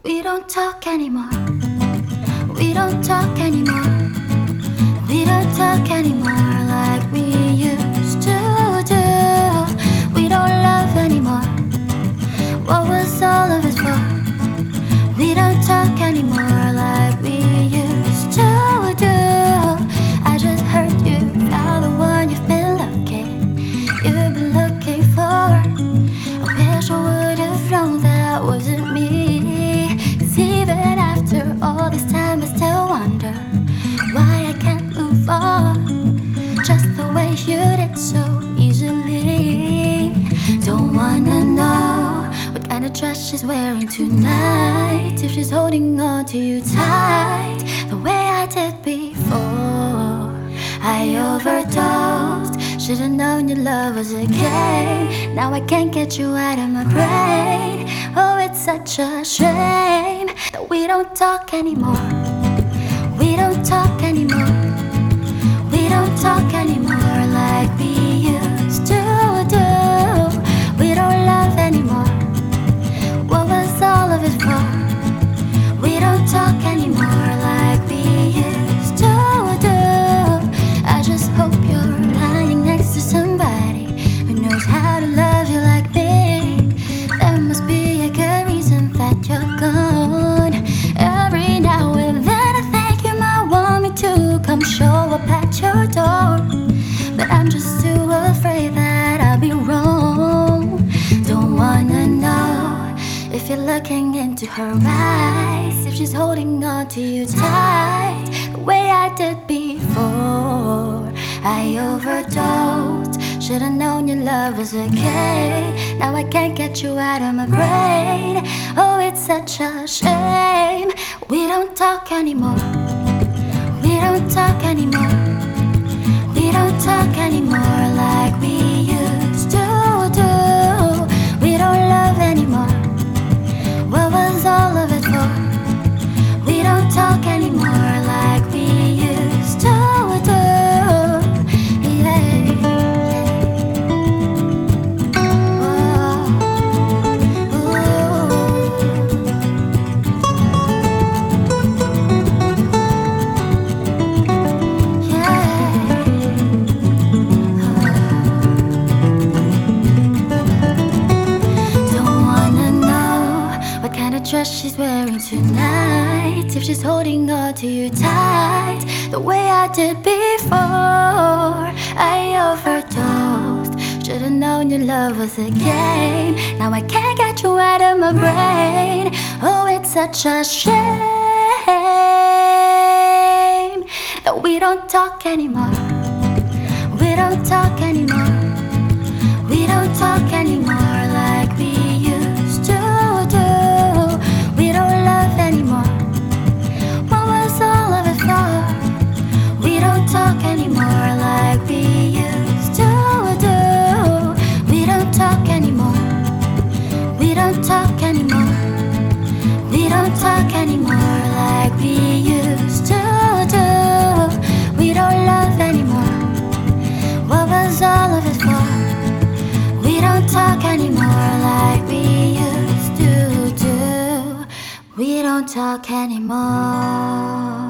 We don't talk anymore. We don't talk anymore. We don't talk anymore like we used to do. We don't love anymore. What was all of it for? We don't talk anymore like we used to do. I just heard you found the one you've been looking, you've been looking for. I wish I would have known that wasn't me. Just the way you did so easily. Don't wanna know what kind of dress she's wearing tonight. If she's holding on to you tight, the way I did before. I overdosed. Should've known your love was a game. Now I can't get you out of my brain. Oh, it's such a shame that we don't talk anymore. We don't talk anymore. Show up at your door. But I'm just too afraid that I'll be wrong. Don't wanna know if you're looking into her eyes, if she's holding on to you tight, the way I did before. I overdosed. Should've known your love was a. Now I can't get you out of my brain. Oh, it's such a shame. We don't talk anymore. Don't dress she's wearing tonight. If she's holding on to you tight, the way I did before. I overdosed. Should've known your love was a game. Now I can't get you out of my brain. Oh, it's such a shame that we don't talk anymore. We don't talk We do we don't talk anymore, we don't talk anymore, we don't talk anymore like we used to do. We don't love anymore. What was all of us more? We don't talk anymore like we used to do. We don't talk anymore.